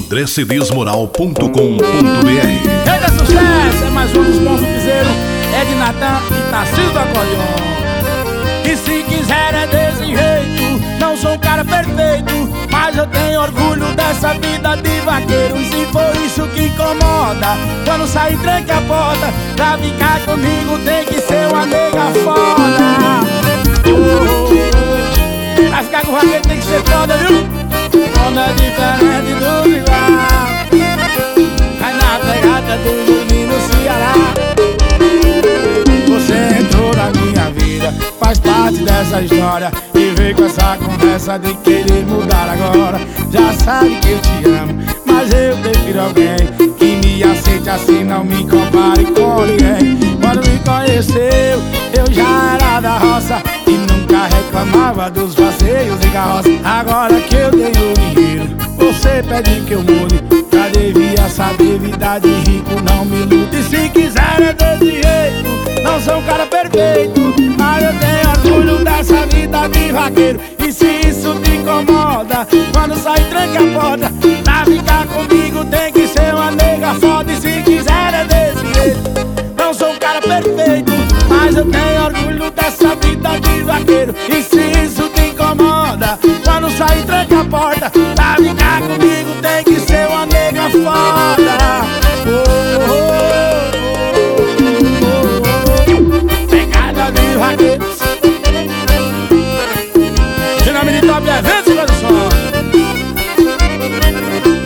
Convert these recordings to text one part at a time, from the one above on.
andrecedesmoral.com.br Chega sucesso, é mais um dos bons do piseiro É de Natan e Tarcísio do Acordeon E se quiser é desse jeito Não sou um cara perfeito Mas eu tenho orgulho dessa vida de vaqueiro E for isso que incomoda Quando sair tranque a porta Pra ficar comigo tem que ser uma nega foda. Pra ficar com o vaqueiro tem que ser foda, viu? Onda é diferente dessa história E vem com essa conversa de querer mudar agora. Já sabe que eu te amo Mas eu prefiro alguém Que me aceite assim Não me compare com ninguém. Quando me conheceu Eu já era da roça E nunca reclamava dos passeios de carroça. Agora que eu tenho dinheiro Você pede que eu mude. Já devia saber vida de rico não me ilude E se quiser é desse jeito. Não sou um cara perfeito Mas eu tenho vida de vaqueiro. E se isso te incomoda Quando sai tranque a porta Pra ficar comigo tem que ser uma nega foda E se quiser é desse Não sou um cara perfeito Mas eu tenho orgulho dessa vida de vaqueiro. E se isso te incomoda Quando sair tranca a porta Pra ficar comigo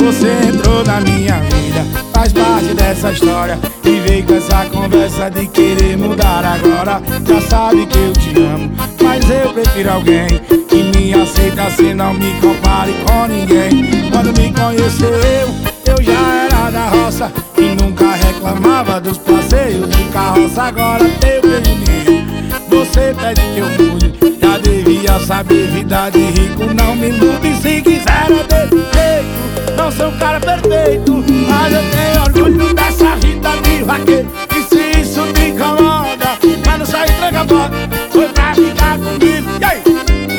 Você entrou na minha vida. Faz parte dessa história. E veio com essa conversa de querer mudar agora. Já sabe que eu te amo Mas eu prefiro alguém Que me aceita assim Não me compare com ninguém. Quando me conheceu Eu já era da roça E nunca reclamava dos passeios de carroça. Agora eu tenho dinheiro Você pede que eu mude. Já devia saber vida de rico Não me ilude perfeito Mas eu tenho orgulho dessa vida de vaqueiro. E se isso te incomoda Mas não sai tranca a porta Foi pra ficar comigo. E aí?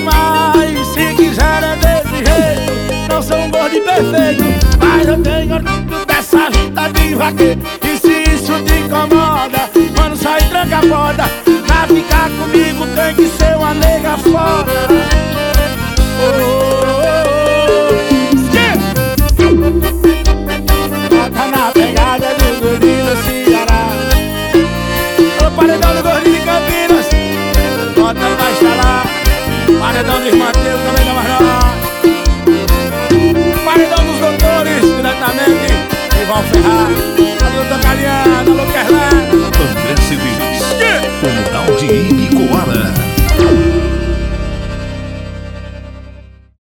Mas se quiser é desse jeito Não sou um gordo perfeito Mas eu tenho orgulho dessa vida de vaqueiro. E se isso te incomoda Quando sai tranca a porta Pra ficar comigo tem que ser uma nega foda Paredão dos Mateus, também da Marlon, Paredão dos Doutores, diretamente Ivan Ferrar Alô, Dona Cariana, alô, Kerlan